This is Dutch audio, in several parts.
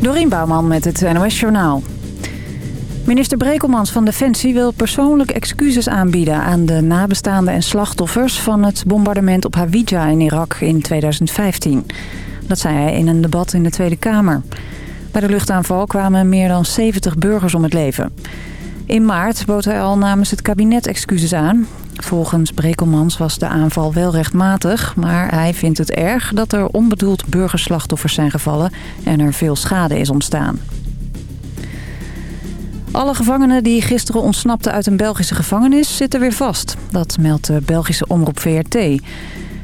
Dorien Bouwman met het NOS Journaal. Minister Brekelmans van Defensie wil persoonlijk excuses aanbieden... aan de nabestaanden en slachtoffers van het bombardement op Hawija in Irak in 2015. Dat zei hij in een debat in de Tweede Kamer. Bij de luchtaanval kwamen meer dan 70 burgers om het leven. In maart bood hij al namens het kabinet excuses aan. Volgens Brekelmans was de aanval wel rechtmatig... maar hij vindt het erg dat er onbedoeld burgerslachtoffers zijn gevallen... en er veel schade is ontstaan. Alle gevangenen die gisteren ontsnapten uit een Belgische gevangenis zitten weer vast. Dat meldt de Belgische omroep VRT.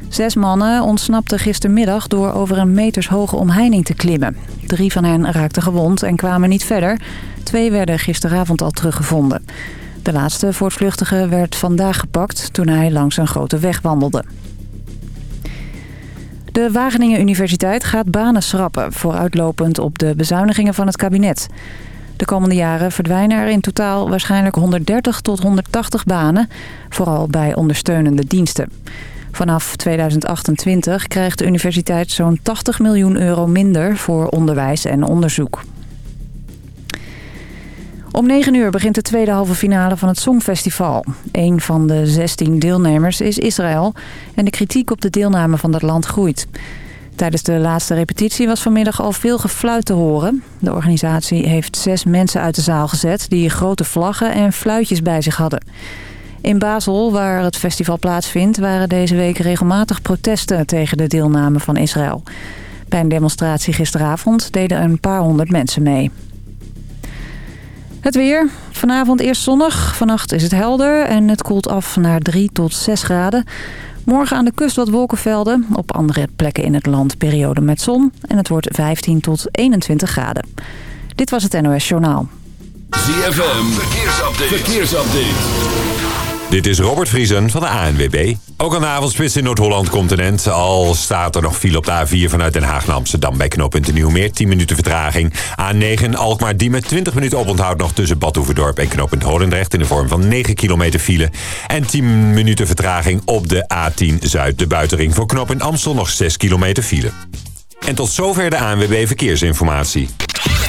Zes mannen ontsnapten gistermiddag door over een metershoge omheining te klimmen. Drie van hen raakten gewond en kwamen niet verder. Twee werden gisteravond al teruggevonden. De laatste voortvluchtige werd vandaag gepakt toen hij langs een grote weg wandelde. De Wageningen Universiteit gaat banen schrappen... vooruitlopend op de bezuinigingen van het kabinet. De komende jaren verdwijnen er in totaal waarschijnlijk 130 tot 180 banen... vooral bij ondersteunende diensten. Vanaf 2028 krijgt de universiteit zo'n 80 miljoen euro minder voor onderwijs en onderzoek. Om 9 uur begint de tweede halve finale van het Songfestival. Een van de 16 deelnemers is Israël en de kritiek op de deelname van dat land groeit. Tijdens de laatste repetitie was vanmiddag al veel gefluit te horen. De organisatie heeft zes mensen uit de zaal gezet die grote vlaggen en fluitjes bij zich hadden. In Basel, waar het festival plaatsvindt, waren deze week regelmatig protesten tegen de deelname van Israël. Bij een demonstratie gisteravond deden een paar honderd mensen mee. Het weer. Vanavond eerst zonnig. Vannacht is het helder en het koelt af naar 3 tot 6 graden. Morgen aan de kust wat wolkenvelden. Op andere plekken in het land periode met zon. En het wordt 15 tot 21 graden. Dit was het NOS Journaal. ZFM. Verkeersupdate. Verkeersupdate. Dit is Robert Vriesen van de ANWB. Ook aan de avondspits in Noord-Holland continent. Al staat er nog file op de A4 vanuit Den Haag naar Amsterdam bij knooppunt Nieuwmeer. 10 minuten vertraging. A9 Alkmaar die met 20 minuten oponthoud nog tussen Bad Hoeverdorp en knooppunt Holendrecht. In de vorm van 9 kilometer file. En 10 minuten vertraging op de A10 Zuid. De buitenring voor knooppunt Amstel nog 6 kilometer file. En tot zover de ANWB Verkeersinformatie.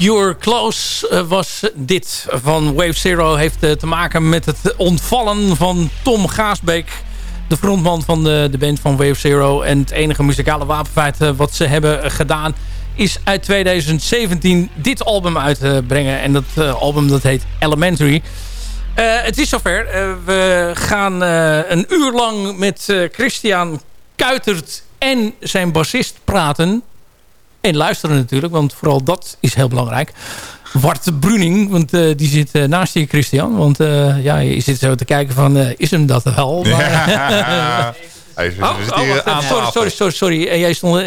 Your Close was dit van Wave Zero. Heeft te maken met het ontvallen van Tom Gaasbeek. De frontman van de, de band van Wave Zero. En het enige muzikale wapenfeit wat ze hebben gedaan... is uit 2017 dit album uitbrengen. En dat album dat heet Elementary. het is zover. we gaan een uur lang met Christian Kuitert en zijn bassist praten. En luisteren natuurlijk, want vooral dat is heel belangrijk. Wart Bruning, want uh, die zit uh, naast je, Christian. Want uh, ja, je zit zo te kijken van, is hem dat wel? Maar, oh, oh, sorry, sorry, sorry, sorry. En jij stond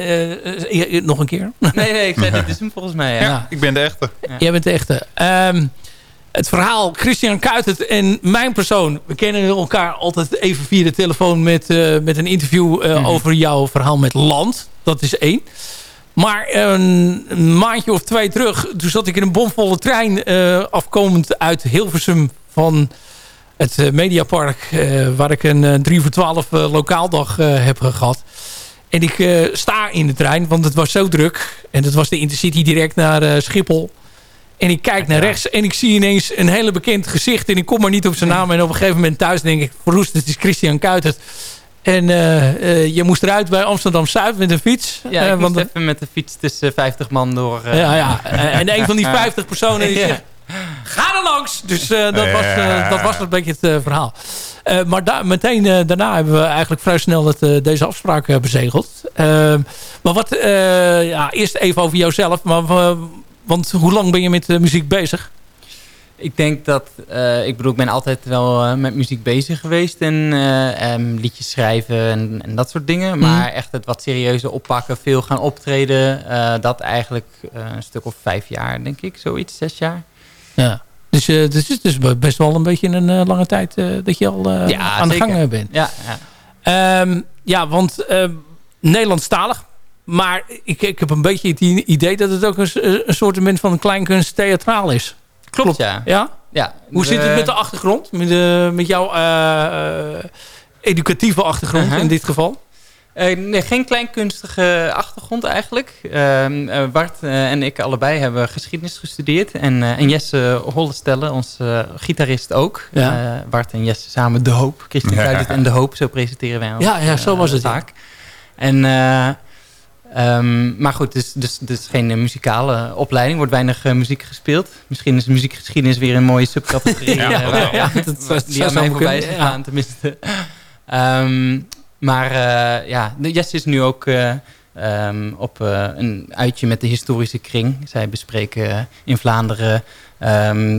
nog een keer? Nee, nee, ik zei, dit is hem volgens mij. Ja. ja ik ben de echte. Ja. Jij bent de echte. Um, het verhaal Christian Kuitert en mijn persoon. We kennen elkaar altijd even via de telefoon met, uh, met een interview uh, mm -hmm. over jouw verhaal met Land. Dat is één. Maar een maandje of twee terug, toen zat ik in een bomvolle trein uh, afkomend uit Hilversum van het Mediapark. waar ik een 3 voor 12 lokaaldag heb gehad. En ik sta in de trein, want het was zo druk. En dat was de Intercity direct naar Schiphol. En ik kijk naar rechts en ik zie ineens een hele bekend gezicht. En ik kom maar niet op zijn naam. En op een gegeven moment thuis denk ik... Verroest, het is Christian Kuitert. En uh, uh, je moest eruit bij Amsterdam-Zuid met een fiets. Ja, ik uh, want even met de fiets tussen 50 man door. ja, ja. en een van die 50 personen die zegt... Ga er langs! Dus dat, was, dat was een beetje het verhaal. maar da meteen daarna hebben we eigenlijk vrij snel het, deze afspraak bezegeld. maar wat... ja, eerst even over jouzelf. Maar want hoe lang ben je met uh, muziek bezig? Ik denk dat, uh, ik bedoel, ik ben altijd wel uh, met muziek bezig geweest. En um, liedjes schrijven en, en, dat soort dingen. Mm. Maar echt het wat serieuzer oppakken, veel gaan optreden. dat eigenlijk een stuk of vijf jaar, denk ik. Zoiets, zes jaar. Ja. Dus het is dus best wel een beetje een lange tijd dat je al ja, aan zeker. de gang bent. Ja, ja. Um, ja want Nederlandstalig maar ik, ik heb een beetje het idee dat het ook een, een soort van een kleinkunst theatraal is. Klopt, ja. ja? ja Hoe zit het met de achtergrond? Met, de, met jouw uh, educatieve achtergrond uh -huh. in dit geval? Uh, nee, geen kleinkunstige achtergrond eigenlijk. Uh, Bart uh, en ik allebei hebben geschiedenis gestudeerd. En, en Jesse Hollestelle, onze gitarist ook. Ja. Bart en Jesse samen De Hoop. Christian ja. en De Hoop, zo presenteren wij ons Ja, ja zo was het. Zaak. En Um, maar goed, dus, dus, dus geen uh, muzikale opleiding. wordt weinig uh, muziek gespeeld. Misschien is muziekgeschiedenis weer een mooie subcategorie. ja, uh, dat, dat die aan mij voorbij is gegaan, ja. tenminste. Um, maar ja, Jess is nu ook um, op een uitje met de historische kring. Zij bespreken in Vlaanderen...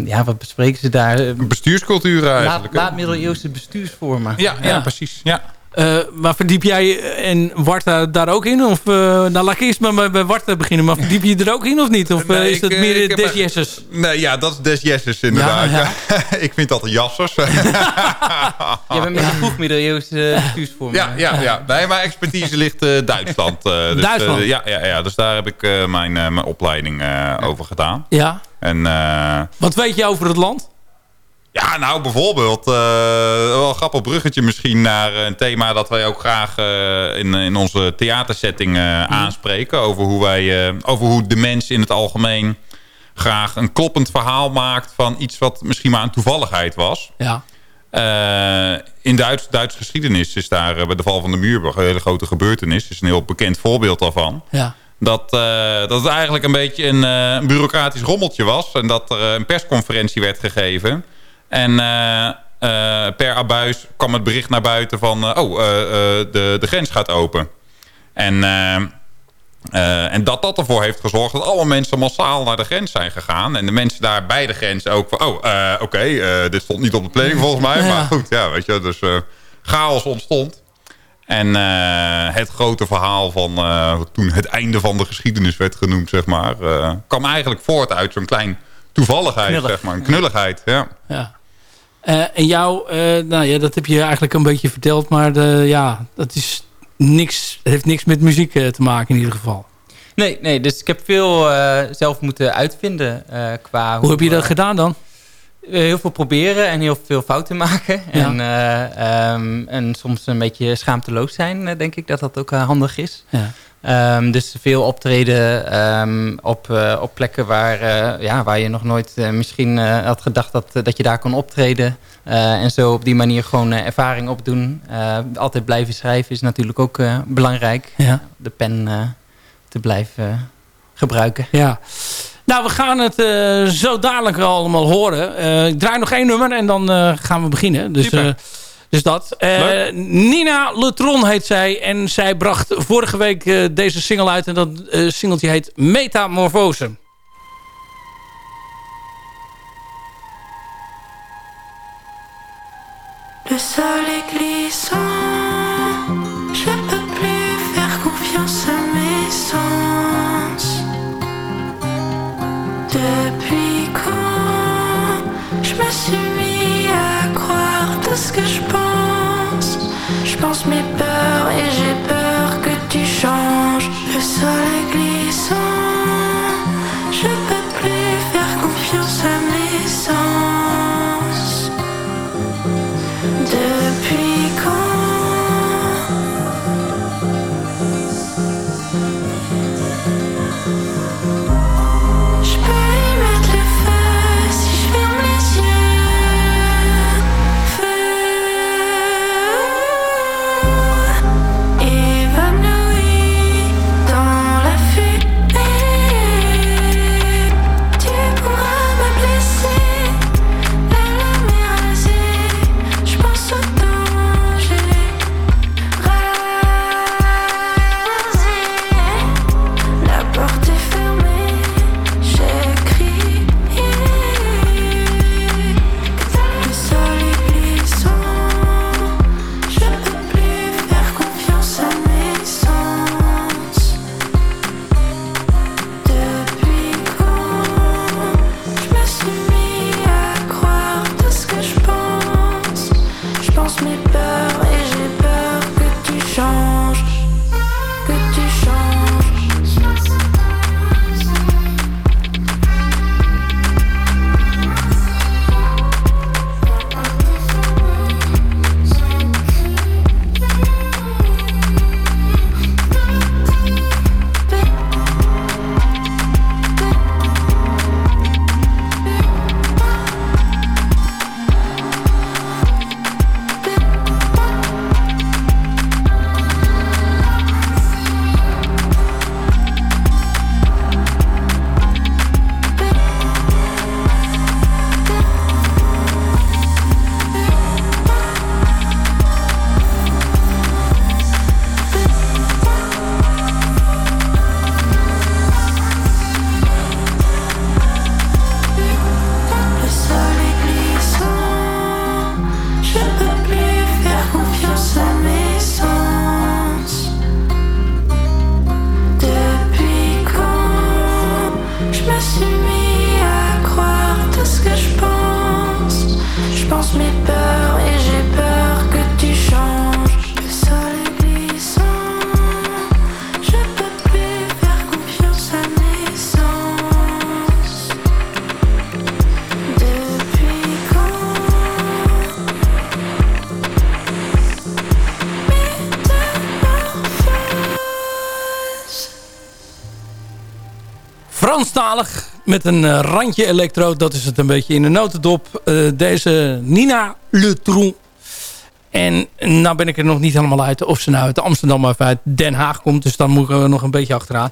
ja, wat bespreken ze daar? Bestuurscultuur eigenlijk. Laat, laat-middeleeuwse bestuursvormen. Ja, ja, precies. Ja. Uh, maar verdiep jij en Warta daar ook in? Of, uh, nou, laat ik eerst maar bij Warta beginnen. Maar verdiep je er ook in of niet? Of nee, is ik, dat meer ik Des Jesses? Nee, ja, dat is Des Jesses inderdaad. Ja, ja. ik vind dat jassers. je bent met de vroegmiddeleeuwse bestuursvorm. Ja, ja, ja. Nee, mijn expertise ligt uh, Duitsland. dus, Duitsland? ja, ja, ja, dus daar heb ik mijn, mijn opleiding over gedaan. Ja. En, Wat weet je over het land? Ja, nou bijvoorbeeld, uh, wel een grappig bruggetje misschien naar een thema dat wij ook graag uh, in, in onze theatersetting uh, aanspreken. Over hoe, wij, over hoe de mens in het algemeen graag een kloppend verhaal maakt van iets wat misschien maar een toevalligheid was. Ja. in Duits, Duits geschiedenis is daar bij de val van de muur een hele grote gebeurtenis. is een heel bekend voorbeeld daarvan. Ja. Dat, dat het eigenlijk een beetje een, een bureaucratisch rommeltje was. En dat er een persconferentie werd gegeven. En uh, uh, per abuis kwam het bericht naar buiten van... Uh, oh, de, de grens gaat open. En, en dat dat ervoor heeft gezorgd... dat alle mensen massaal naar de grens zijn gegaan. En de mensen daar bij de grens ook van... oh, oké, okay, dit stond niet op de planning volgens mij. Ja. Maar goed, ja, weet je, dus chaos ontstond. En het grote verhaal van toen het einde van de geschiedenis werd genoemd, zeg maar... kwam eigenlijk voort uit zo'n klein toevalligheid, Knullig. zeg maar. Een knulligheid, ja. ja. Uh, en jou, uh, nou ja, dat heb je eigenlijk een beetje verteld. Maar de, ja, dat is niks, heeft niks met muziek uh, te maken in ieder geval. Nee, nee dus ik heb veel zelf moeten uitvinden. qua hoe, hoe heb je dat gedaan dan? heel veel proberen en heel veel fouten maken. Ja. En, um, en soms een beetje schaamteloos zijn, denk ik dat dat ook handig is. Ja. Um, dus veel optreden um, op, uh, op plekken waar, uh, ja, waar je nog nooit uh, misschien had gedacht dat, dat je daar kon optreden. en zo op die manier gewoon ervaring opdoen. altijd blijven schrijven is natuurlijk ook belangrijk. Ja. De pen te blijven gebruiken. Ja. Nou, we gaan het zo dadelijk allemaal horen. ik draai nog één nummer en dan gaan we beginnen. Dus, dus dat. Uh, Nina Letron heet zij. En zij bracht vorige week uh, deze single uit. En dat uh, singeltje heet Metamorfose. Le sol est glissant met een eh, randje elektro. Dat is het een beetje in de notendop. Uh, deze Nina Le Tron. En nou ben ik er nog niet helemaal uit of ze nou uit Amsterdam of uit Den Haag komt. Dus dan moeten we nog een beetje achteraan.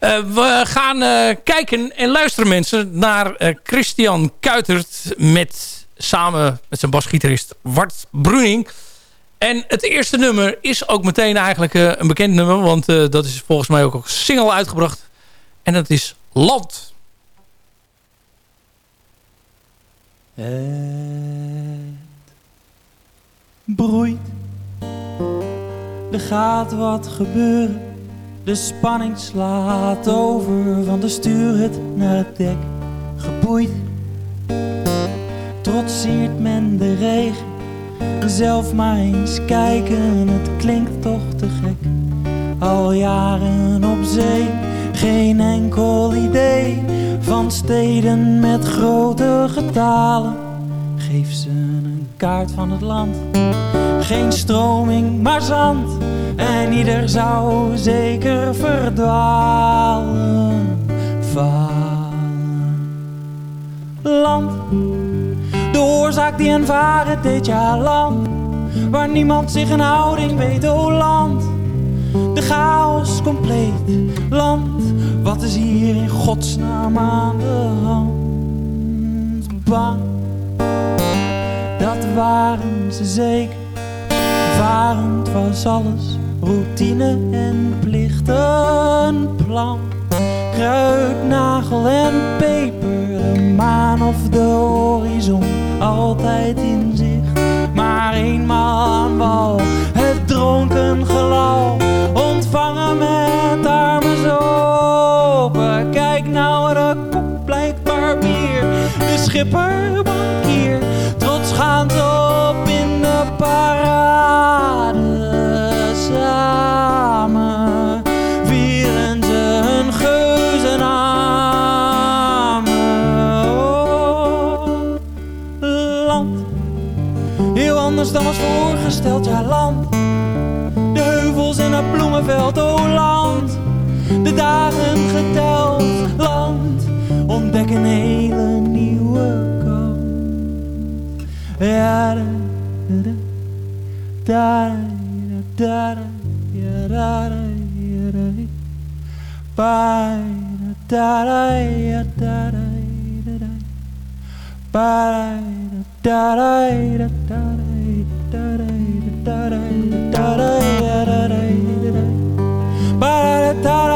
Uh, we gaan kijken en luisteren mensen naar Christian Kuitert met, samen met zijn basgitarist Wart Bruning. En het eerste nummer is ook meteen eigenlijk een bekend nummer. Want dat is volgens mij ook een single uitgebracht. En dat is Land. Het broeit. Er gaat wat gebeuren. De spanning slaat over van de stuurhut naar het dek. Geboeid. Trotseert men de regen. Zelf maar eens kijken, het klinkt toch te gek. Al jaren op zee, geen enkel idee van steden met grote getalen. Geef ze een kaart van het land. Geen stroming, maar zand. En ieder zou zeker verdwalen. Land, de oorzaak die hen varen deed, ja land. Waar niemand zich een houding weet, oh land. De chaos compleet, land. Wat is hier in godsnaam aan de hand? Bang, dat waren ze zeker. Varend was alles, routine en plicht. Een plan, kruid, nagel en peper. De maan of de horizon, altijd in zicht. Maar eenmaal aan wal, het dronken gelal. Ontvangen met armen open. Kijk nou, de kop blijkbaar bier. De schipper bankier, trots gaan ze op in de parade. Samen vieren ze hun geuzennamen. Oh, land, heel anders dan was voorgesteld, ja land. Het bloemenveld, oh land. De dagen geteld, land. Ontdek een hele nieuwe kant. Ja, da, da, da, da, da, da. that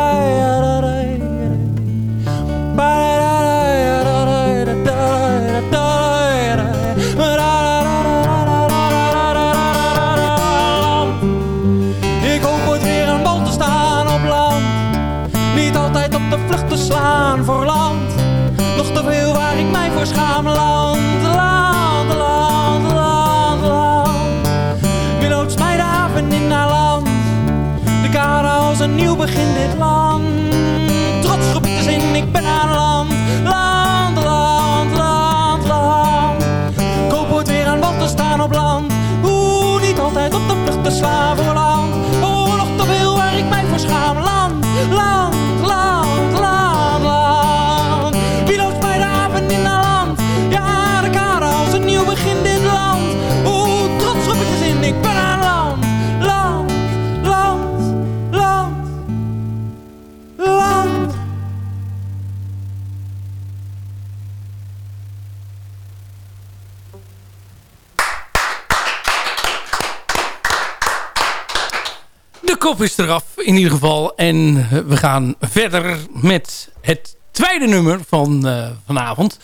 kop is eraf in ieder geval. En we gaan verder met het tweede nummer van eh, vanavond.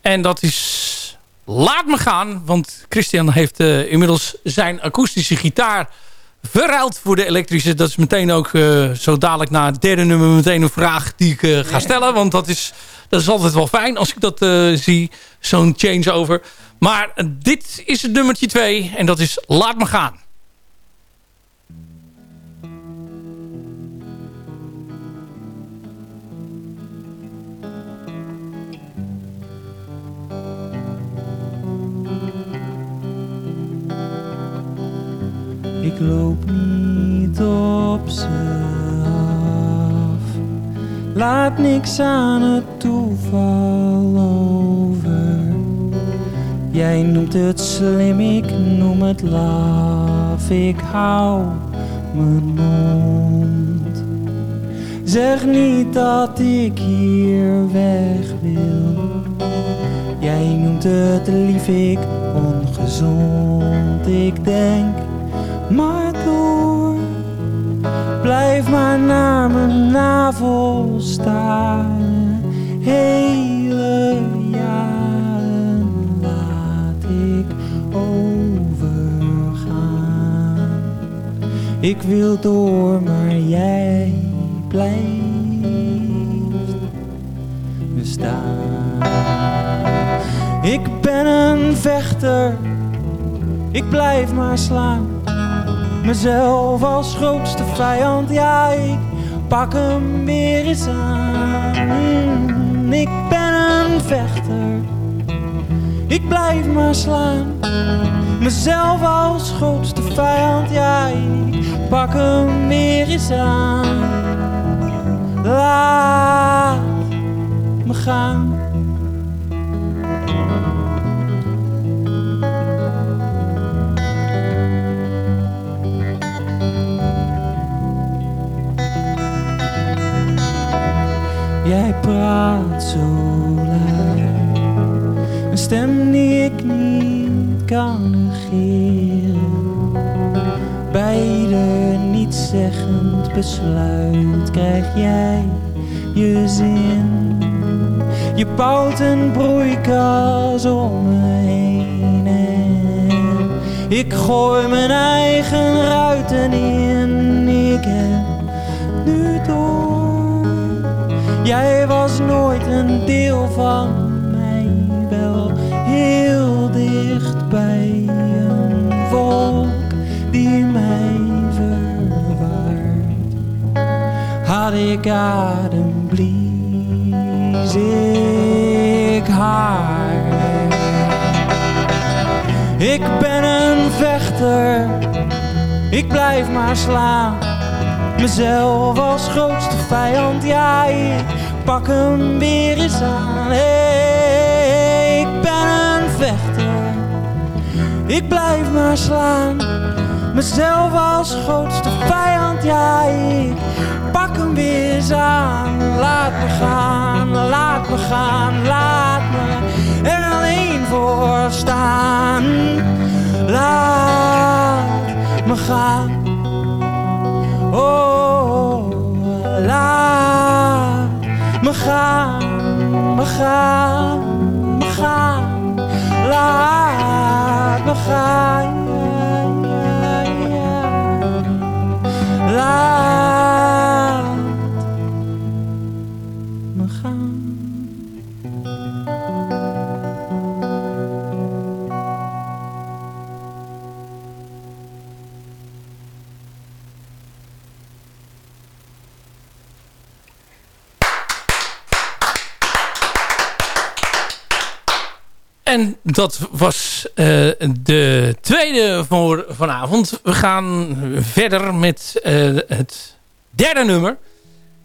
En dat is Laat me gaan. Want Christian heeft eh, inmiddels zijn akoestische gitaar verruild voor de elektrische. Dat is meteen ook eh, zo dadelijk na het derde nummer meteen een vraag die ik eh, ga stellen. Want dat is, dat is altijd wel fijn als ik dat eh, zie. Zo'n changeover. Maar eh, dit is het nummertje twee. En dat is Laat me gaan. Ik loop niet op ze af. Laat niks aan het toeval over. Jij noemt het slim, ik noem het laf. Ik hou mijn mond. Zeg niet dat ik hier weg wil. Jij noemt het lief, ik ongezond. Ik denk maar door. Blijf maar naar mijn navel staren. Hele jaren laat ik overgaan. Ik wil door, maar jij blijft bestaan. Ik ben een vechter, ik blijf maar slaan mezelf als grootste vijand. Ja, ik pak hem weer eens aan. Mm, Ik ben een vechter. Ik blijf maar slaan. Mezelf als grootste vijand. Ja, ik pak hem weer eens aan. Laat me gaan. Jij praat zo luid, een stem die ik niet kan negeren. Beide niet zeggend besluit, krijg jij je zin. Je bouwt een broeikas om me heen en ik gooi mijn eigen ruiten in. Ik heb nu door. Jij was nooit een deel van mij, wel heel dicht bij een wolk die mij verwaart. Had ik adem, blies ik haar. Ik ben een vechter, ik blijf maar slaan. Mezelf als grootste vijand, ja, ik pak hem weer eens aan. Hey, ik ben een vechter, ik blijf maar slaan. Mezelf als grootste vijand, ja, ik pak hem weer eens aan. Laat me gaan, laat me gaan, laat me er alleen voor staan. Laat me gaan. Oh, laat me gaan, me gaan, me gaan. En dat was eh, de tweede voor vanavond. We gaan verder met eh, het derde nummer.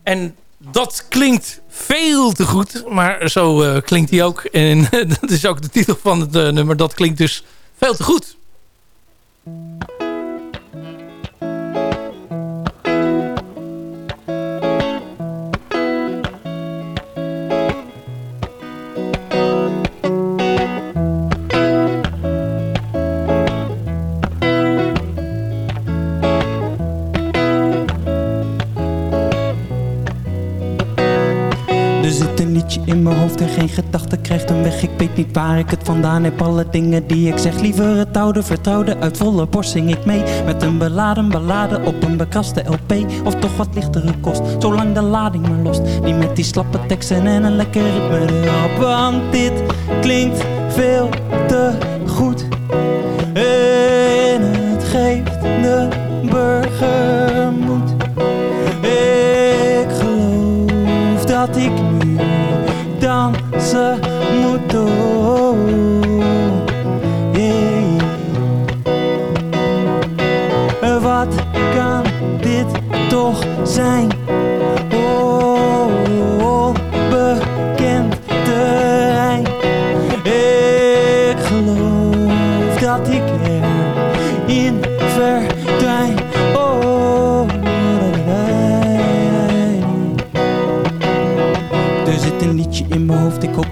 En dat klinkt veel te goed. Maar zo eh, klinkt hij ook. En dat is ook de titel van het nummer. Dat klinkt dus veel te goed. En geen gedachte krijgt hem weg. Ik weet niet waar ik het vandaan heb. Alle dingen die ik zeg, liever het oude vertrouwde. Uit volle borst zing ik mee. Met een beladen ballade op een bekraste LP. Of toch wat lichtere kost, zolang de lading maar lost. Niet met die slappe teksten en een lekker ritme erop. Want dit klinkt veel te goed. En het geeft de burger dansen moet. Wat kan dit toch zijn?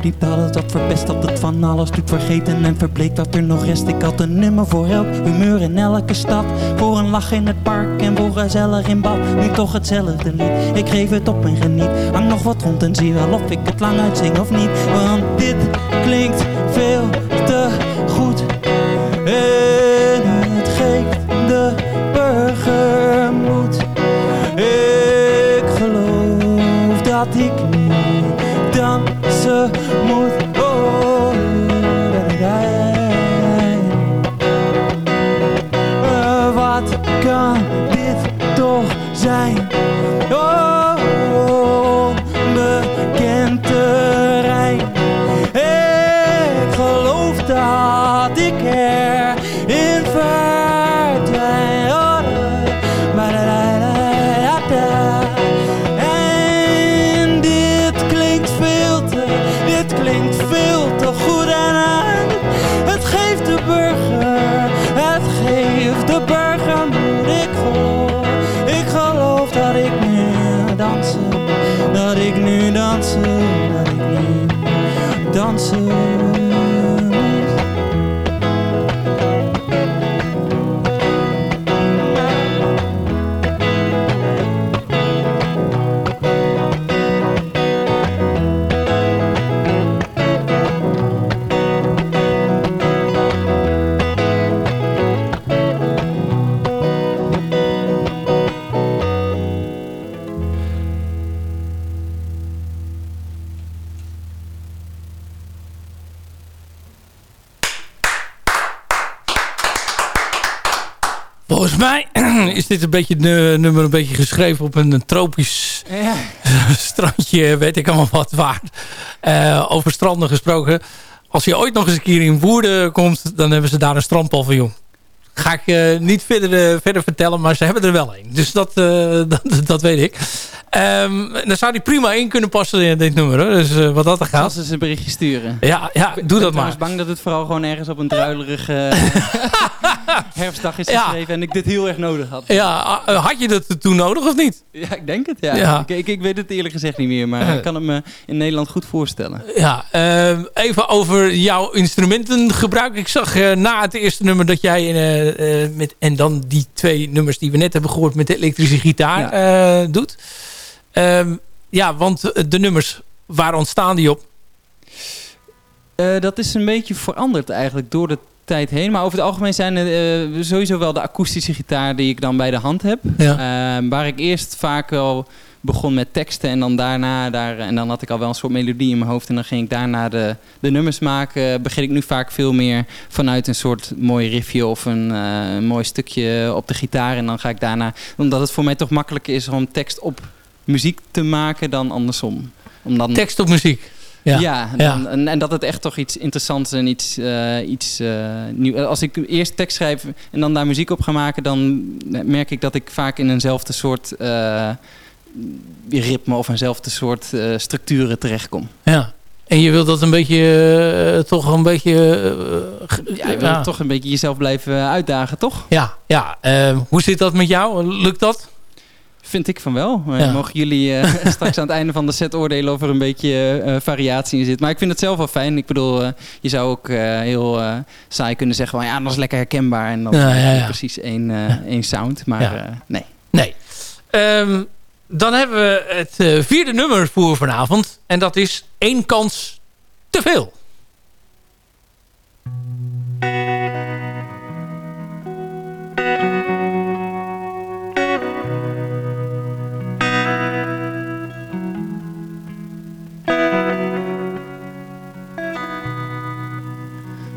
Hoop niet dat verpest Dat het van alles doet vergeten en verbleekt wat er nog rest. Ik had een nummer voor elk humeur in elke stad. Voor een lach in het park en voor gezellig in bad. Nu toch hetzelfde lied, ik geef het op en geniet. Hang nog wat rond en zie wel of ik het lang uitzing of niet. Want dit klinkt veel te give the bird dit een beetje nummer een beetje geschreven op een tropisch ja. strandje, weet ik allemaal wat waar. Uh, over stranden gesproken. Als je ooit nog eens een keer in Woerden komt, dan hebben ze daar een strandpaviljoen. Ga ik uh, niet verder, uh, verder vertellen, maar ze hebben er wel een. Dus dat, dat, dat, weet ik. Um, dan zou die prima in kunnen passen in dit nummer. Hoor. Dus wat dat er gaat. Als ze een berichtje sturen. Ja, ja doe dat maar. Ik ben bang dat het vooral gewoon ergens op een druilerige herfstdag is geschreven. En ik dit heel erg nodig had. Ja, eh, had je dat toen nodig of niet? Ja, ik denk het. Ja. ja. Ik, ik, ik, weet het eerlijk gezegd niet meer. Maar ik kan het me in Nederland goed voorstellen. Ja, uh, even over jouw instrumentengebruik. Ik zag na het eerste nummer dat jij... met, en dan die twee nummers die we net hebben gehoord met de elektrische gitaar ja. doet. Um, ja, want de nummers, waar ontstaan die op? Dat is een beetje veranderd eigenlijk door de tijd heen. Maar over het algemeen zijn het sowieso wel de akoestische gitaar die ik dan bij de hand heb. Ja. Uh, waar ik eerst vaak wel begon met teksten en dan daarna daar en dan had ik al wel een soort melodie in mijn hoofd en dan ging ik daarna de, de nummers maken. Begin ik nu vaak veel meer vanuit een soort mooi riffje of een, uh, een mooi stukje op de gitaar en dan ga ik daarna, omdat het voor mij toch makkelijker is om tekst op muziek te maken dan andersom. Om dan... Tekst op muziek. Ja, ja, dan, En, en, dat het echt toch iets interessants en iets, uh, iets uh, nieuw. Als ik eerst tekst schrijf en dan daar muziek op ga maken, dan merk ik dat ik vaak in eenzelfde soort uh, ritme of eenzelfde soort structuren terechtkom. Ja. En je wilt dat een beetje, toch een beetje... ja, je wilt toch een beetje jezelf blijven uitdagen, toch? Ja, ja. hoe zit dat met jou? Lukt dat? Vind ik van wel. Ja. Mogen jullie straks aan het einde van de set oordelen of er een beetje variatie in zit. Maar ik vind het zelf wel fijn. Ik bedoel, je zou ook heel saai kunnen zeggen van ja, dat is lekker herkenbaar. En dan ja, precies één, één sound. Maar nee. Nee. Um, dan hebben we het vierde nummer voor vanavond. En dat is één kans te veel.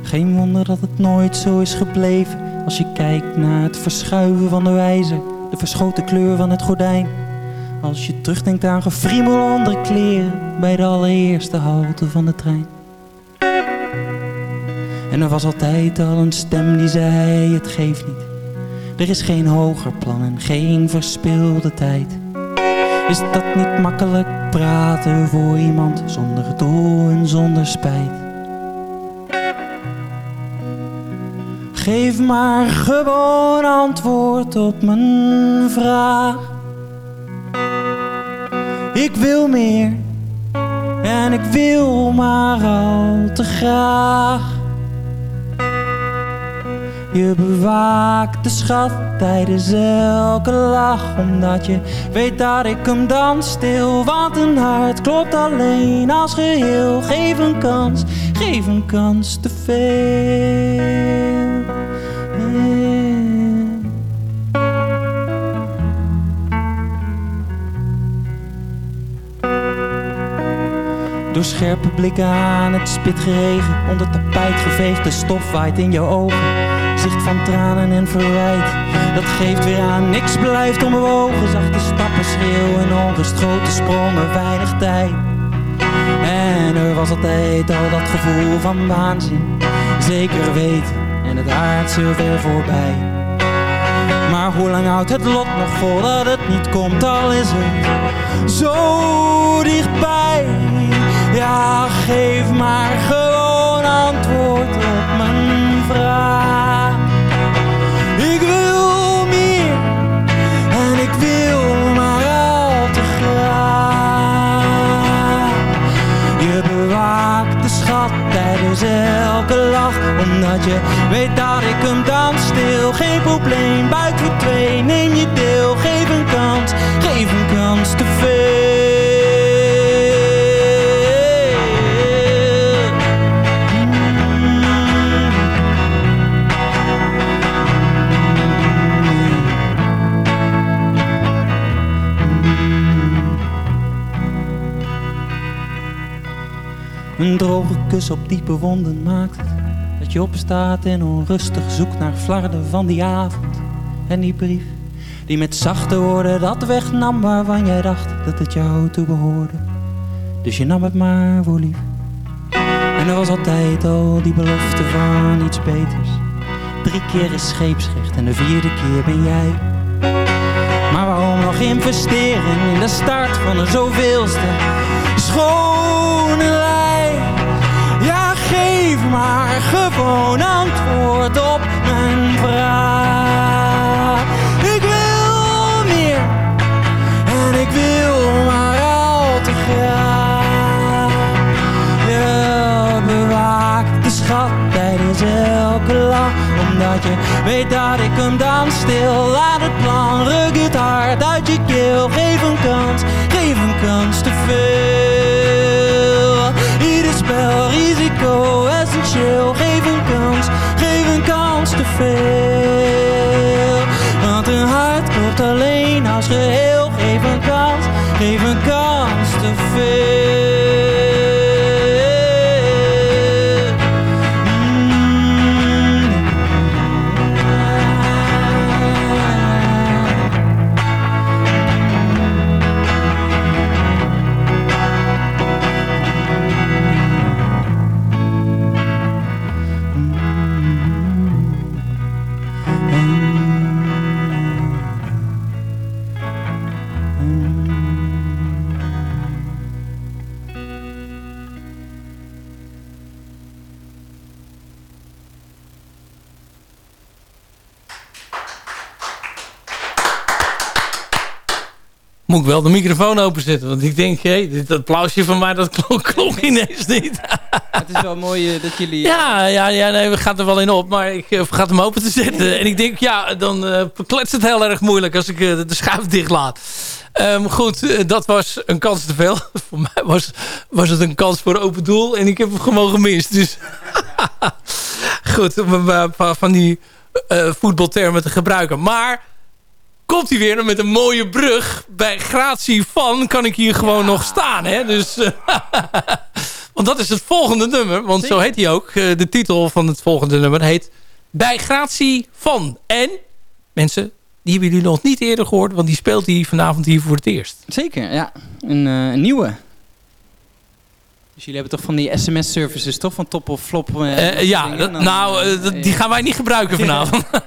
Geen wonder dat het nooit zo is gebleven Als je kijkt naar het verschuiven van de wijzer De verschoten kleur van het gordijn Als je terugdenkt aan gefriemel onder kleren Bij de allereerste halte van de trein. En er was altijd al een stem die zei het geeft niet. Er is geen hoger plan en geen verspilde tijd. Is dat niet makkelijk praten voor iemand Zonder doel en zonder spijt? Geef maar gewoon antwoord op mijn vraag. Ik wil meer. En ik wil maar al te graag. Je bewaakt de schat tijdens elke lach. Omdat je weet dat ik hem dan stil. Want een hart klopt alleen als geheel. Geef een kans, geef een kans te veel scherpe blikken aan het spitgeregen. Onder tapijt geveegd, de stof waait in je ogen. Zicht van tranen en verwijt Dat geeft weer aan, niks blijft onbewogen Zachte stappen schreeuwen, onrust, grote sprongen, weinig tijd. En er was altijd al dat gevoel van waanzin. Zeker weten en het aardse weer voorbij. Maar hoe lang houdt het lot nog vol dat het niet komt, al is het zo dichtbij. Ja, geef maar gewoon antwoord op mijn vraag. Ik wil meer en ik wil maar al te graag. Je bewaakt de schat tijdens elke lach, omdat je weet dat ik hem dan stil. Geen probleem, buiten twee, neem je deel, geef een kans, geef een kans te veel. Een droge kus op diepe wonden maakt het Dat je opstaat en onrustig zoekt naar flarden van die avond En die brief die met zachte woorden dat wegnam Waarvan jij dacht dat het jou toe behoorde Dus je nam het maar voor lief. En er was altijd al die belofte van iets beters. Drie keer is scheepsrecht en de vierde keer ben jij. Maar waarom nog investeren in de start van een zoveelste schone maar gewoon antwoord op mijn vraag. Ik wil meer en ik wil maar al te graag. Je bewaakt de schat tijdens elke lach, omdat je weet dat ik hem dan stil laat het plan. Ruk het hart uit je keel, geef een kans, geef een kans te veel. Kans moet ik wel de microfoon openzetten. Want ik denk, hé, dit applausje van mij, dat klonk, klonk ineens niet. het is wel mooi uh, dat jullie... Ja, ja, ja nee, we gaan er wel in op. Maar ik uh, vergat hem open te zetten. en ik denk, ja, dan uh, kletst het heel erg moeilijk als ik de schuif dicht laat. Um, goed, dat was een kans te veel. voor mij was, was het een kans voor open doel. En ik heb hem gewoon gemist. Dus goed, om een paar van die voetbaltermen te gebruiken. Maar komt hij weer met een mooie brug. Bij gratie van kan ik hier gewoon nog staan. Hè? Dus, want dat is het volgende nummer. Want zo heet hij ook. Eh, de titel van het volgende nummer heet Bij gratie van. En mensen, die hebben jullie nog niet eerder gehoord. Want die speelt hij vanavond hier voor het eerst. Zeker, ja. Een, uh, een nieuwe. Dus jullie hebben toch van die sms-services, toch? Van top of flop? Uh, ja, dat, nou, die gaan wij niet gebruiken vanavond. van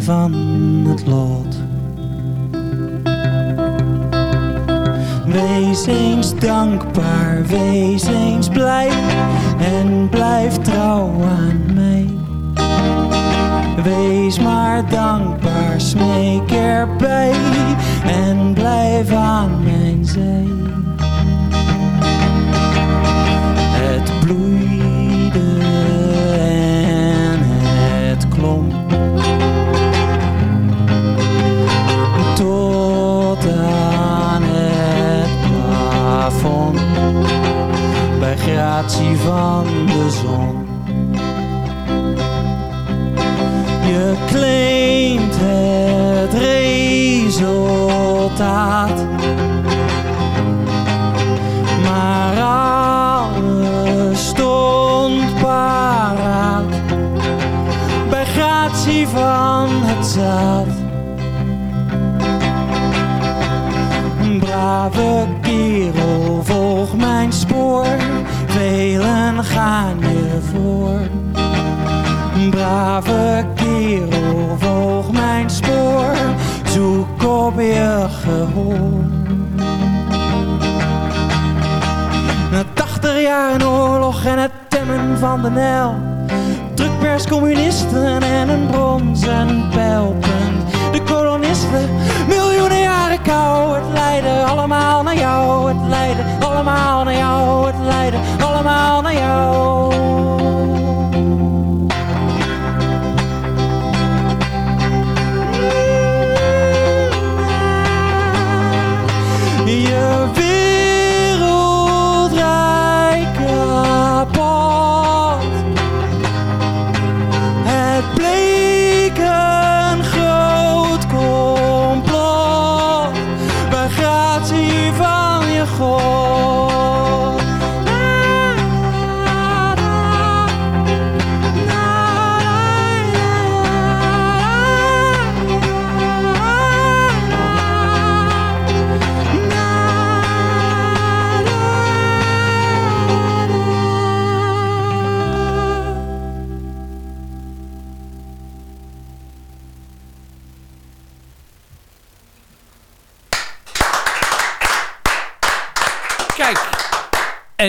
van het lot. Wees eens dankbaar, wees eens blij en blijf trouw aan mij. Wees maar dankbaar, smeek erbij en blijf aan mijn zij. Bij gratie van de zon. Je claimt het regen staat. Maar alles stond paraat bij gratie van het zaad. Brave velen gaan je voor. Brave kerel, volg mijn spoor, zoek op je gehoor. Na tachtig jaar oorlog en het temmen van de Nijl. Drukpers, communisten en een bronzen pijlpunt. De kolonisten, miljoenen jaren kou. Het leiden allemaal naar jou. Het leiden allemaal naar jou. Het leiden allemaal naar jou.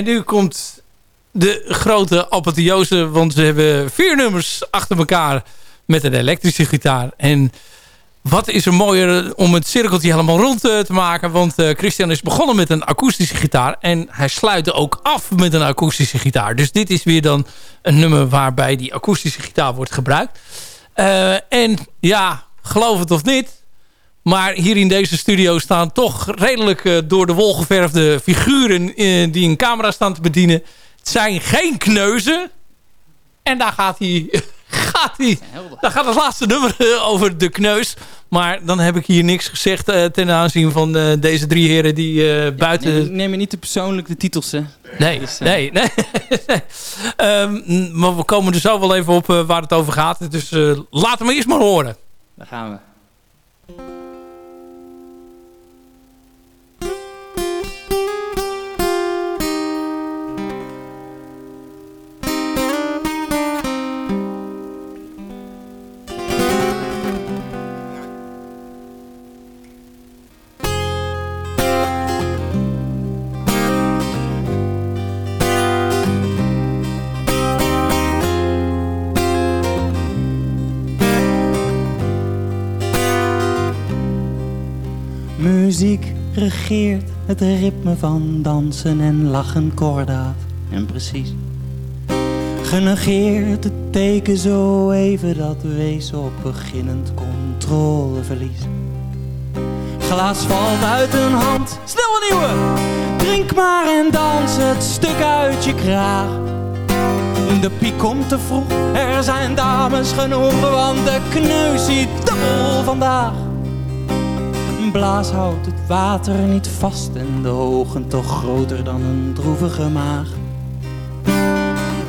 En nu komt de grote apotheose. Want we hebben vier nummers achter elkaar met een elektrische gitaar. En wat is er mooier om het cirkeltje helemaal rond eh, te maken. Want eh, Christian is begonnen met een akoestische gitaar. En hij sluit ook af met een akoestische gitaar. Dus dit is weer dan een nummer waarbij die akoestische gitaar wordt gebruikt. Eh, en ja, geloof het of niet... Maar hier in deze studio staan toch redelijk eh, door de wol geverfde figuren eh, die een camera staan te bedienen. Het zijn geen kneuzen. En daar gaat hij... gaat hij daar gaat het laatste nummer eh, over de kneus. Maar dan heb ik hier niks gezegd ten aanzien van deze drie heren die buiten... Neem, neem je niet te persoonlijk de titels, hè? Nee, Dus, nee, nee. Ehm, maar we komen er zo wel even op waar het over gaat. Dus laten we eerst maar horen. Daar gaan we. Muziek regeert het ritme van dansen en lachen kordaat en precies. Genegeerd het teken zo even dat wees op beginnend controleverlies. Glas valt uit een hand, snel een nieuwe. Drink maar en dans het stuk uit je kraag. De piek komt te vroeg, er zijn dames genoeg, want de kneus ziet dubbel vandaag. Blaas houdt het water niet vast en de ogen toch groter dan een droevige maag.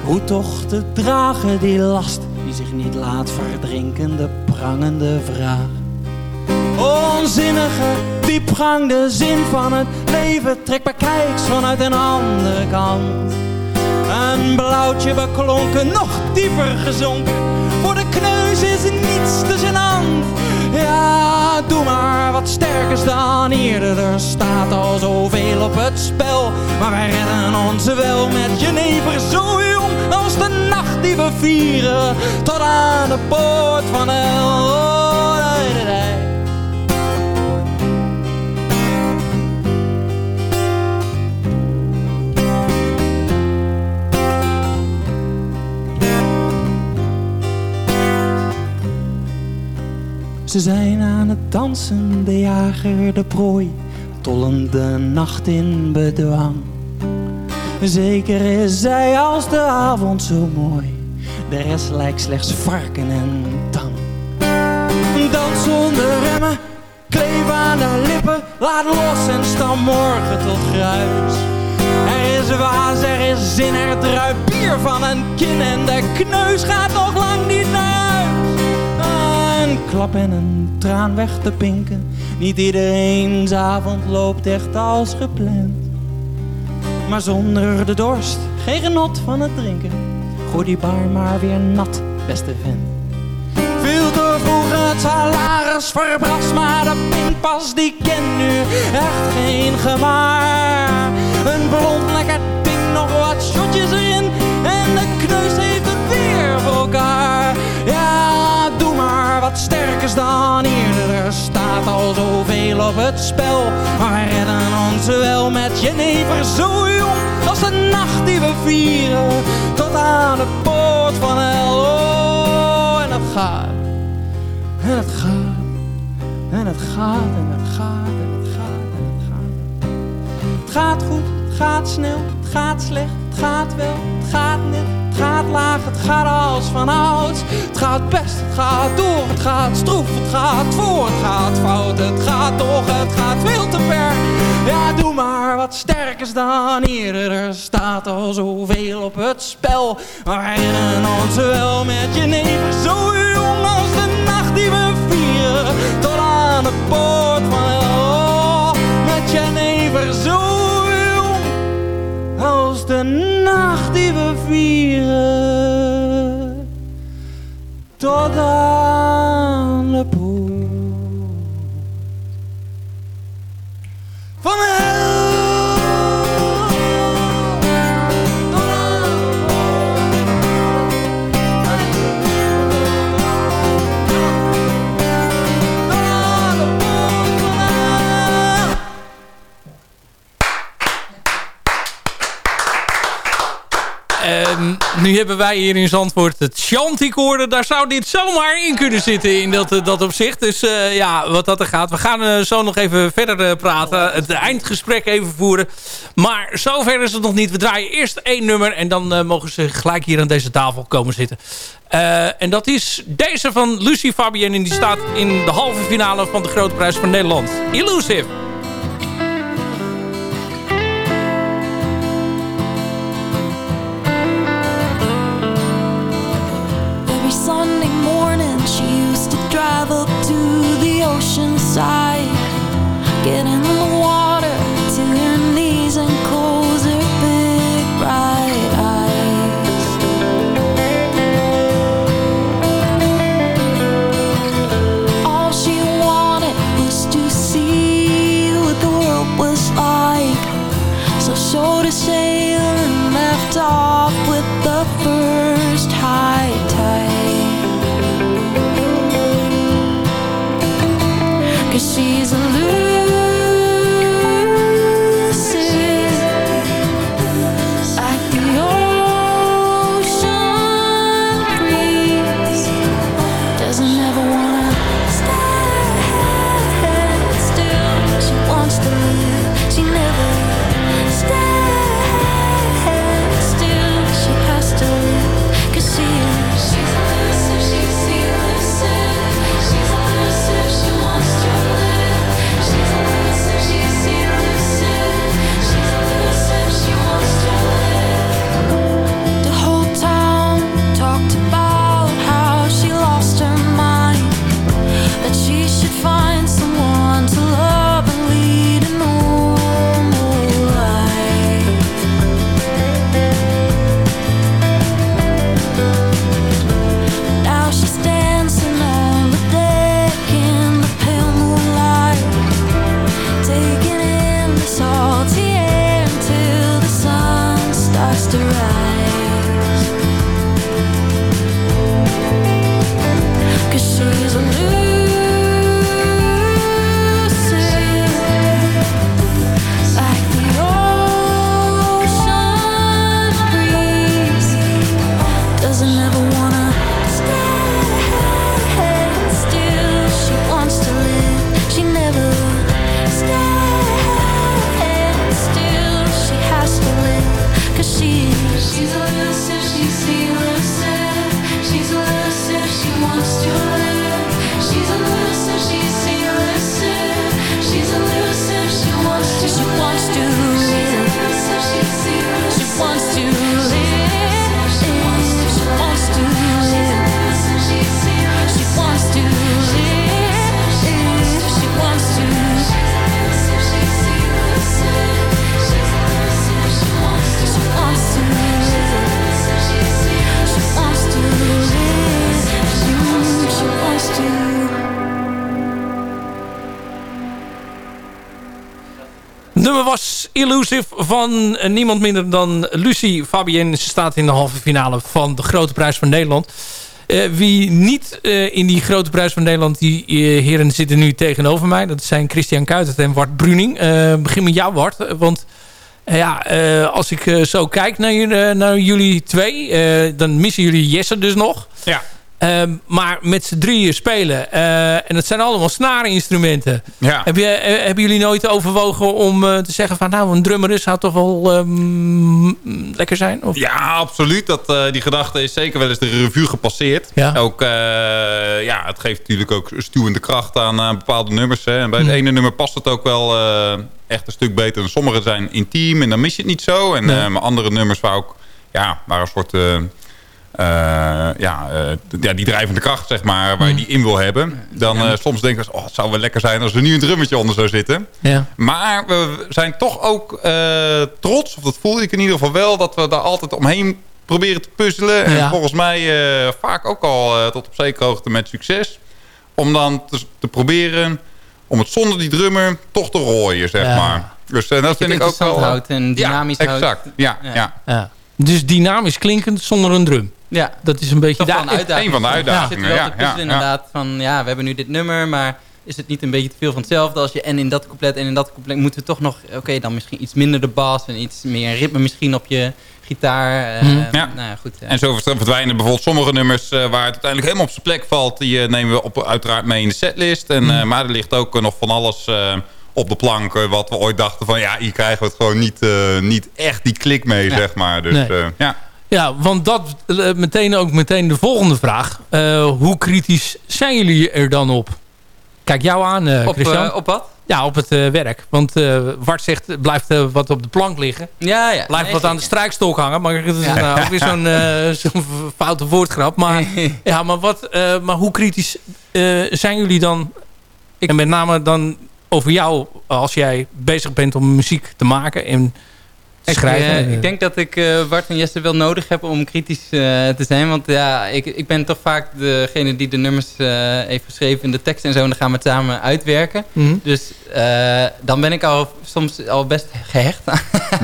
Hoe toch te dragen die last die zich niet laat verdrinken, de prangende vraag. Onzinnige diepgang, de zin van het leven, trek bekijks vanuit een andere kant. Een blauwtje beklonken, nog dieper gezonken, voor de kneus is niets te gênant. Ja, doe maar wat sterkers dan eerder. Er staat al zoveel op het spel. Maar wij redden ons wel met jenever. Zo jong als de nacht die we vieren. Tot aan de poort van hel. Ze zijn aan het dansen, de jager, de prooi, tollende nacht in bedwang. Zeker is zij als de avond zo mooi, de rest lijkt slechts varken en tang. Dans zonder remmen, brief aan de lippen, laat los en stam morgen tot gruis. Er is waas, er is zin, er druipt bier van een kin en de kneus gaat nog lang niet naar klap en een traan weg te pinken, niet iedereen's avond loopt echt als gepland. Maar zonder de dorst, geen genot van het drinken, gooi die bar maar weer nat, beste vent. Veel te vroeg het salaris verbrast, maar de pinpas die kent nu echt geen gemaar. Een blond lekker ding, nog wat shotjes erin en de kneus heeft het weer voor elkaar. Wat sterkers dan eerder, er staat al zoveel op het spel. Maar redden ons wel met jenever zo jong als de nacht die we vieren, tot aan de poort van hel. Oh, en het gaat. En het gaat, en het gaat, en het gaat, en het gaat, en het gaat. Het gaat goed, het gaat snel, het gaat slecht, het gaat wel, het gaat net, gaat laag, het gaat als van ouds. Het gaat best, het gaat door, het gaat stroef, het gaat voor, het gaat fout, het gaat toch, het gaat veel te ver. Ja, doe maar wat sterkers dan eerder, er staat al zoveel op het spel. Maar wij ons wel met je neven zo jong als de nacht die we vieren. Tot aan de poort van hel, met je neven zo als de nacht die we vieren. Tot aan de poort nu hebben wij hier in Zandvoort het Chanticoorde. Daar zou dit zomaar in kunnen zitten in dat, eh, dat opzicht. Dus eh, ja, wat dat er gaat. We gaan eh, zo nog even verder praten. Het eindgesprek even voeren. Maar zover is het nog niet. We draaien eerst één nummer. En dan mogen ze gelijk hier aan deze tafel komen zitten. En dat is deze van Lucie Fabienne. En die staat in de halve finale van de Grote Prijs van Nederland. Illusive. inside, getting lost. Illusive van niemand minder dan Lucie Fabienne. Ze staat in de halve finale van de Grote Prijs van Nederland. wie niet in die Grote Prijs van Nederland... die heren zitten nu tegenover mij. Dat zijn Christian Kuitert en Wart Bruning. begin met jou, Wart. Want ja, als ik zo kijk naar, naar jullie twee... dan missen jullie Jesse dus nog. Ja. Ehm, maar met z'n drieën spelen. Uh, en het zijn allemaal snareninstrumenten. Ja. Heb je, uh, hebben jullie nooit overwogen om uh, te zeggen van... nou, een drummer is zou toch wel um, lekker zijn? Of? Ja, absoluut. Dat, die gedachte is zeker wel eens de revue gepasseerd. Ja. Ook, ja, het geeft natuurlijk ook stuwende kracht aan bepaalde nummers. Hè. En bij het hm. ene nummer past het ook wel echt een stuk beter. En sommige zijn intiem en dan mis je het niet zo. En nee. andere nummers waar ook... Ja, waar een soort ja, uh, ja, die drijvende kracht, zeg maar, waar je die in wil hebben. Dan uh, soms denken we, oh, het zou wel lekker zijn als er nu een drummetje onder zou zitten. Ja. Maar we zijn toch ook trots, of dat voelde ik in ieder geval wel, dat we daar altijd omheen proberen te puzzelen. En volgens mij vaak ook al tot op zekere hoogte met succes. Om dan te, te, proberen om het zonder die drummer toch te rooien, zeg maar. Dus dat vind ik ook wel... houdt en dynamisch ja, exact. Ja, ja. ja. Dus dynamisch klinkend zonder een drum. Ja. Dat is een beetje... de uitdaging. Een van de uitdagingen. Ja. Zit wel te inderdaad van, ja, we hebben nu dit nummer, maar is het niet een beetje te veel van hetzelfde als je en in dat couplet en in dat couplet moeten we toch nog, oké, dan misschien iets minder de bas en iets meer ritme misschien op je gitaar. Uh, ja. Nou, goed, En zo verdwijnen bijvoorbeeld sommige nummers uh, waar het uiteindelijk helemaal op zijn plek valt. Die uh, nemen we op, uiteraard mee in de setlist. En, mhm. maar er ligt ook nog van alles op de plank. wat we ooit dachten van ja, hier krijgen we het gewoon niet, niet echt die klik mee, zeg maar. Dus ja. Ja, want dat uh, meteen ook meteen de volgende vraag. Uh, hoe kritisch zijn jullie er dan op? Kijk jou aan, uh, op, Christian. op wat? Ja, op het werk. Want Wart zegt, blijft wat op de plank liggen. Ja, ja. Blijft wat aan de strijkstok hangen. Maar het is nou ook weer zo'n zo'n foute woordgrap. Maar, ja, maar, wat, maar hoe kritisch zijn jullie dan? Ik, en met name dan over jou, als jij bezig bent om muziek te maken... en ik, schrijven. ik denk dat ik uh, Bart en Jesse wel nodig heb om kritisch uh, te zijn. Want ja, ik, ik ben toch vaak degene die de nummers uh, heeft geschreven in de tekst en zo. En dan gaan we het samen uitwerken. Mm Dus dan ben ik al soms al best gehecht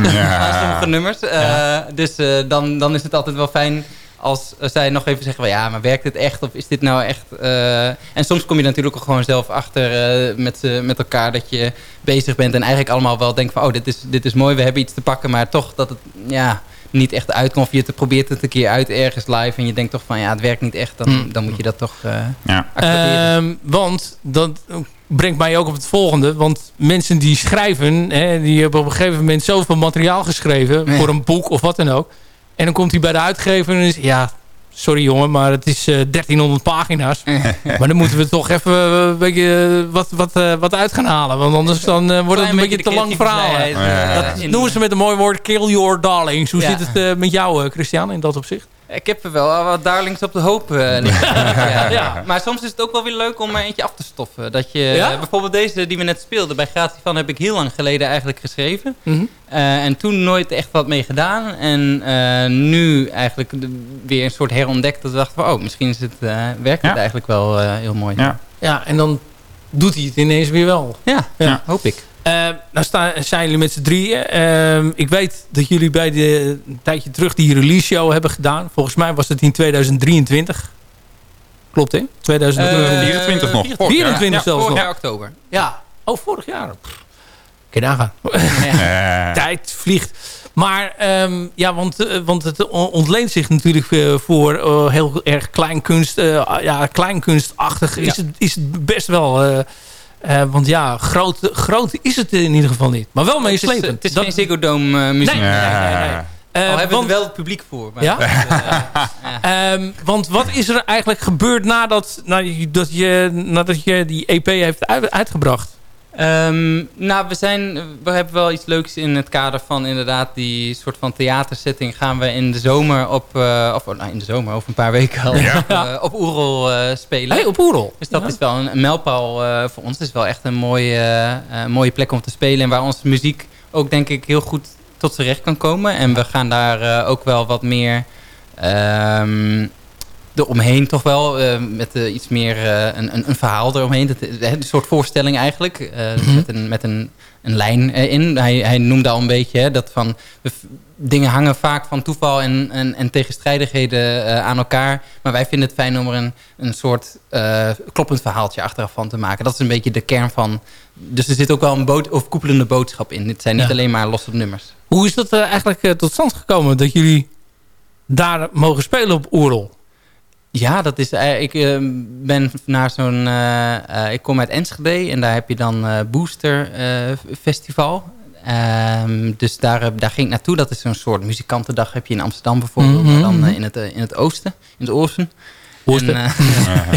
ja. aan sommige nummers. Ja. Dus dan, dan is het altijd wel fijn als zij nog even zeggen, ja, maar werkt het echt? Of is dit nou echt... Uh... En soms kom je natuurlijk ook gewoon zelf achter uh, met, uh, met elkaar dat je bezig bent. En eigenlijk allemaal wel denkt van, oh, dit is, dit is mooi, we hebben iets te pakken. Maar toch dat het ja, niet echt uitkomt. Of je te probeert het een keer uit ergens live. En je denkt toch van, ja, het werkt niet echt. Dan, hmm. dan moet je dat toch ja. accepteren. Um, want dat brengt mij ook op het volgende. Want mensen die schrijven, hè, die hebben op een gegeven moment zoveel materiaal geschreven. Voor een boek of wat dan ook en dan komt hij bij de uitgever en is... Ja, sorry jongen, maar het is uh, eh, 1300 pagina's. maar dan moeten we toch even uh, een beetje uh, wat, wat, wat uit gaan halen. Want anders dan wordt het een beetje te lang verhaal. Dat noemen ze met een mooi woord kill your darlings. Hoe zit het met jou, Christian, in dat opzicht? Ik heb er wel wat darlings op de hoop uh, ja. ja. Maar soms is het ook wel weer leuk om er eentje af te stoffen. Dat je, uh, bijvoorbeeld deze die we net speelden, bij Gratie van heb ik heel lang geleden eigenlijk geschreven. Mm -hmm. uh, en toen nooit echt wat mee gedaan. En nu eigenlijk weer een soort herontdekt dat we dachten van, oh, misschien is het, werkt het eigenlijk wel heel mooi. Ja. ja, en dan doet hij het ineens weer wel. Ja, ja. hoop ik. Uh, nou staan, zijn jullie met z'n drieën. Uh, ik weet dat jullie bij de, een tijdje terug die release show hebben gedaan. Volgens mij was het in 2023. Klopt hè? 2024 uh, nog. 24 ja, zelfs vorig nog. oktober. Ja. Oh, vorig jaar. Kun je nagaan. Ja. Tijd vliegt. Maar um, ja, want, uh, want het ontleent zich natuurlijk uh, voor uh, heel erg kleinkunst. ja, kleinkunstachtig is, het, is het best wel uh, want ja, groot, groot is het in ieder geval niet. Maar wel meeslepend. Het is, het is geen Ziggo Dome uh, muziek. Nee, nee, nee. nee. Uh, Al hebben want, we er wel het publiek voor. Maar ja? ja. um, want wat is er eigenlijk gebeurd nadat, nadat, je, nadat je die EP heeft uit, uitgebracht? Um, nou, we, zijn, we hebben wel iets leuks in het kader van inderdaad die soort van theatersetting. Gaan we in de zomer op, uh, of oh, nou, in de zomer over een paar weken al, ja. op, uh, op Oerol uh, spelen. Hey, op Oerol? Dus dat is wel een, een mijlpaal voor ons. Het is wel echt een mooie, mooie plek om te spelen. En waar onze muziek ook denk ik heel goed tot z'n recht kan komen. En we gaan daar ook wel wat meer... Um, eromheen toch wel. Uh, met uh, iets meer uh, een, een, een, verhaal eromheen. Dat, een soort voorstelling eigenlijk. Mm -hmm. Met, een, met een, een lijn in. Hij, hij noemde al een beetje hè, dat van... dingen hangen vaak van toeval en, en, en tegenstrijdigheden aan elkaar. Maar wij vinden het fijn om er een, een soort kloppend verhaaltje achteraf van te maken. Dat is een beetje de kern van... Dus er zit ook wel een boot, overkoepelende boodschap in. Het zijn niet ja. alleen maar losse nummers. Hoe is dat eigenlijk tot stand gekomen? Dat jullie daar mogen spelen op Oerol? Ja, dat is. Uh, ik uh, ben naar zo'n. Uh, ik kom uit Enschede en daar heb je dan Booster Festival. Um, dus daar, daar ging ik naartoe. Dat is zo'n soort muzikantendag. Heb je in Amsterdam bijvoorbeeld, mm -hmm. maar dan in, het, in het oosten, in het oosten. En,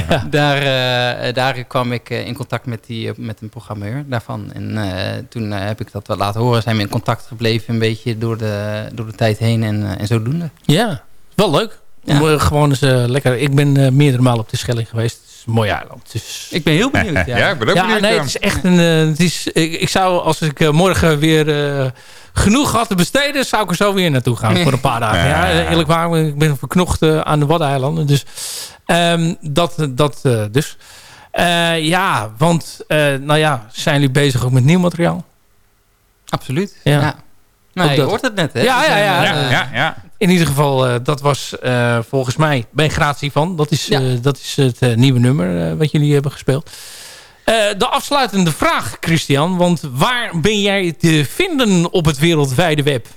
ja. daar, daar kwam ik in contact met, die, met een programmeur daarvan. En toen heb ik dat wat laten horen. Zijn we in contact gebleven een beetje door de, door de tijd heen en, en zodoende. Ja, wel leuk. Ja. Gewoon eens uh, lekker. Ik ben uh, meerdere malen op de Schelling geweest. Het is een mooi eiland. Dus... Ik ben heel benieuwd. Ja, ja ik ben ook ja, benieuwd. Nee, het is echt een. Uh, het is, ik, ik, zou, als ik morgen weer genoeg had te besteden, zou ik er zo weer naartoe gaan voor een paar dagen. Ja, eerlijk waar, ik ben verknocht aan de Waddeneilanden. Dus um, dat, dat dus. ja, want nou ja, zijn jullie bezig ook met nieuw materiaal? Absoluut. Ja. Nou, je hoort het net, hè? Ja, ja, ja. ja, ja, ja. In ieder geval, uh, dat was uh, volgens mij bij gratie van. Dat is, ja. uh, dat is het nieuwe nummer wat jullie hebben gespeeld. de afsluitende vraag, Christian. Want waar ben jij te vinden op het wereldwijde web?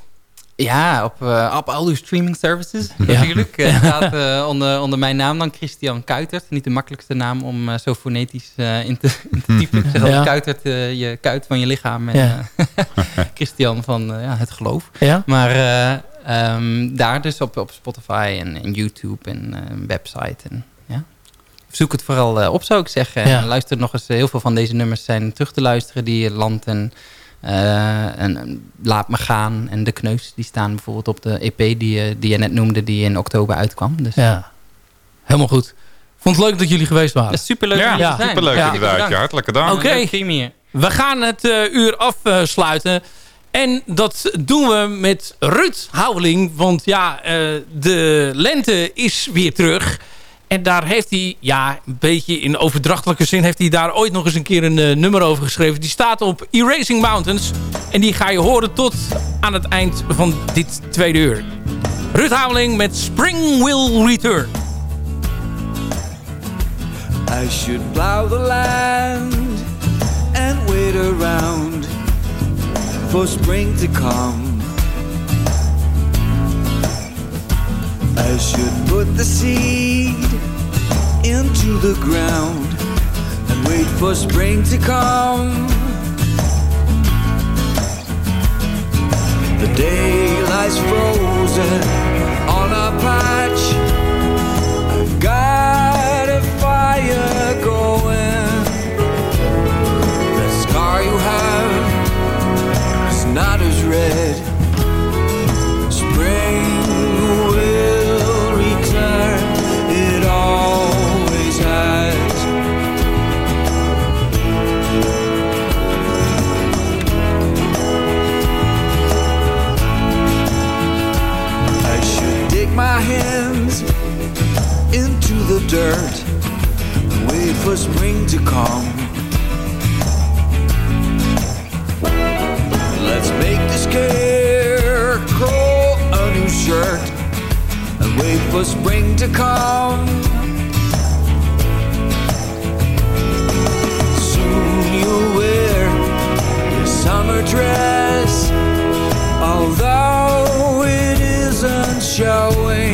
Ja, op, op al uw streaming services natuurlijk. Het gaat onder, onder mijn naam dan, Christian Kuitert. Niet de makkelijkste naam om zo fonetisch in, te, in te typen. Ik zeg ja. Kuitert, je kuit van je lichaam. En ja. Christian van ja, het geloof. Ja? Maar... Um, daar dus op, op Spotify en, en YouTube en uh, website. En, ja. Zoek het vooral uh, op, zou ik zeggen. Ja. En luister nog eens. Heel veel van deze nummers zijn terug te luisteren. Die Land en, uh, en Laat Me Gaan en De Kneus. Die staan bijvoorbeeld op de EP die, die je net noemde. Die in oktober uitkwam. Dus. Ja, helemaal goed. Vond het leuk dat jullie geweest waren. superleuk ja, ja, superleuk ja. inderdaad. Ja, hartelijk dank. Oké, okay. we gaan het uur afsluiten. En dat doen we met Ruud Houweling. Want ja, uh, de lente is weer terug. En daar heeft hij, ja, een beetje in overdrachtelijke zin... heeft hij daar ooit nog eens een keer een uh, nummer over geschreven. Die staat op Erasing Mountains. En die ga je horen tot aan het eind van dit tweede uur. Ruud Houweling met Spring Will Return. I should plow the land and wait around for spring to come. I should put the seed into the ground and wait for spring to come. The day lies frozen on a patch. I've got a fire going. The scar you have not as red. Spring will return, it always has. I should dig my hands into the dirt and wait for spring to come. Scarecrow a new shirt and wait for spring to come. Soon you'll wear your summer dress, although it isn't showing.